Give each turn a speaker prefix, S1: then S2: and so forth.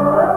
S1: Oh,